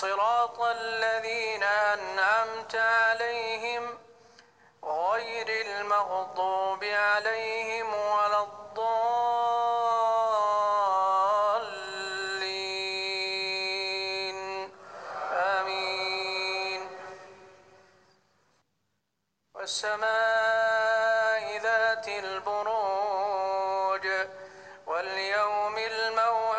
صراط الذين أنعمت عليهم غير المغضوب عليهم ولا الضالين. آمين. والسماء ذات البروج واليوم الموعود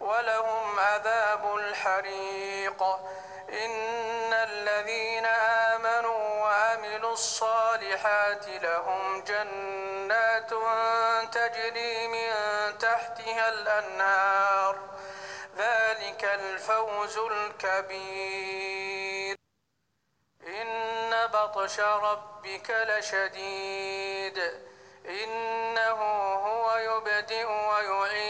ولهم عذاب الحريق. إن الذين آمنوا وعملوا الصالحات لهم جنات تجري من تحتها الأنهار. ذلك الفوز الكبير. إن بطش ربك لشديد. إنه هو يبدئ ويعيد.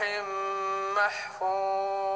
لوح محفوظ.